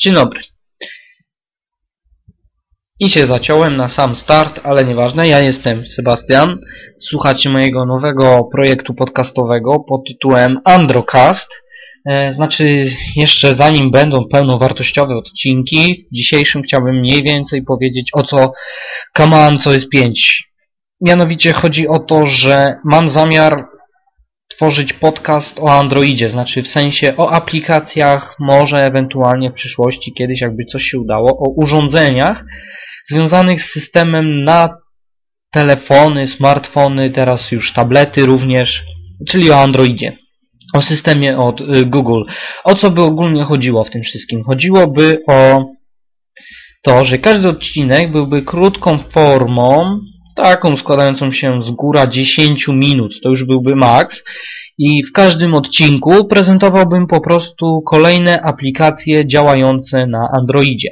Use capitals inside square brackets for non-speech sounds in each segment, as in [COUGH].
Dzień dobry. I się zaciąłem na sam start, ale nieważne. Ja jestem Sebastian. Słuchacie mojego nowego projektu podcastowego pod tytułem Androcast. E, znaczy, jeszcze zanim będą pełnowartościowe odcinki, w dzisiejszym chciałbym mniej więcej powiedzieć o co Kaman, co jest 5. Mianowicie chodzi o to, że mam zamiar tworzyć podcast o Androidzie, znaczy w sensie o aplikacjach, może ewentualnie w przyszłości kiedyś jakby coś się udało, o urządzeniach związanych z systemem na telefony, smartfony, teraz już tablety również, czyli o Androidzie. O systemie od y, Google. O co by ogólnie chodziło w tym wszystkim? Chodziłoby o to, że każdy odcinek byłby krótką formą taką składającą się z góra 10 minut, to już byłby maks. I w każdym odcinku prezentowałbym po prostu kolejne aplikacje działające na Androidzie.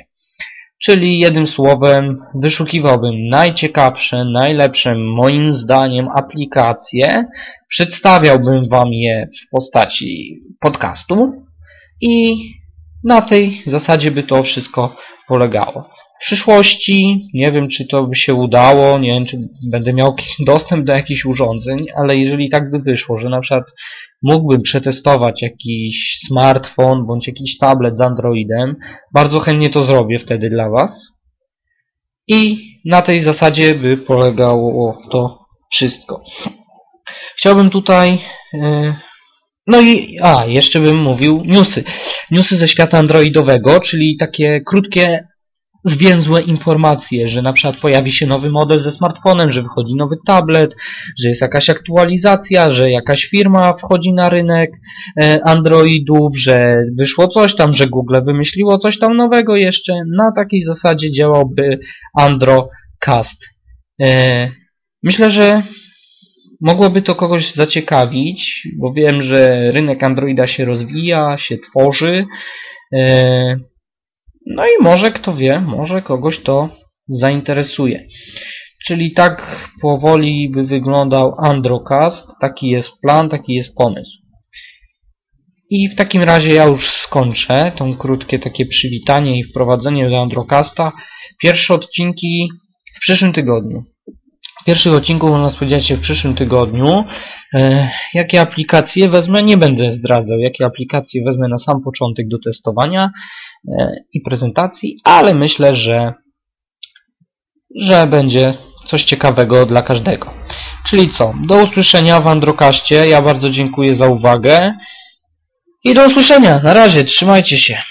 Czyli jednym słowem wyszukiwałbym najciekawsze, najlepsze moim zdaniem aplikacje, przedstawiałbym Wam je w postaci podcastu i na tej zasadzie by to wszystko polegało. W przyszłości nie wiem, czy to by się udało, nie wiem, czy będę miał [LAUGHS] dostęp do jakichś urządzeń, ale jeżeli tak by wyszło, że na przykład mógłbym przetestować jakiś smartfon bądź jakiś tablet z Androidem, bardzo chętnie to zrobię wtedy dla Was. I na tej zasadzie by polegało to wszystko. Chciałbym tutaj... Yy, no i, a, jeszcze bym mówił newsy. Newsy ze świata androidowego, czyli takie krótkie zwięzłe informacje, że na przykład pojawi się nowy model ze smartfonem, że wychodzi nowy tablet, że jest jakaś aktualizacja, że jakaś firma wchodzi na rynek e, Androidów, że wyszło coś tam, że Google wymyśliło coś tam nowego jeszcze. Na takiej zasadzie działałby Androcast. E, myślę, że mogłoby to kogoś zaciekawić, bo wiem, że rynek Androida się rozwija, się tworzy. No i może, kto wie, może kogoś to zainteresuje. Czyli tak powoli by wyglądał Androcast. Taki jest plan, taki jest pomysł. I w takim razie ja już skończę tą krótkie takie przywitanie i wprowadzenie do Androcasta. Pierwsze odcinki w przyszłym tygodniu. Pierwszych odcinków można spodziewać się w przyszłym tygodniu. E, jakie aplikacje wezmę? Nie będę zdradzał, jakie aplikacje wezmę na sam początek do testowania. E, i prezentacji, ale myślę, że, że będzie coś ciekawego dla każdego. Czyli co? Do usłyszenia w Androkaście. Ja bardzo dziękuję za uwagę. I do usłyszenia. Na razie. Trzymajcie się.